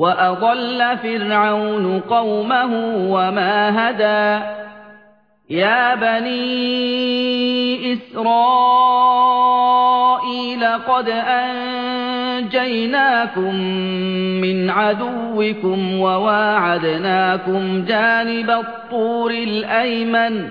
وَأَضَلَّ فِرْعَوْنُ قَوْمَهُ وَمَا هَدَىٰ يَا بَنِي إِسْرَائِيلَ قَدْ أَنجَيْنَاكُم مِّنْ عَدُوِّكُمْ وَوَاعَدْنَاكُمْ جَانِبَ الطُّورِ الْأَيْمَنَ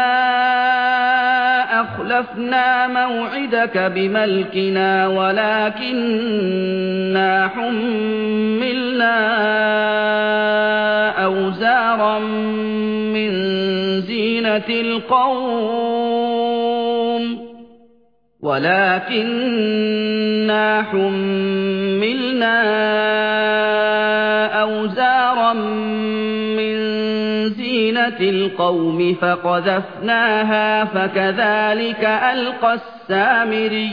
أخلفنا موعدك بملكنا ولكننا حملنا أوزارا من زينة القوم ولكننا حملنا زينة القوم فقذفناها فكذلك ألقى السامري.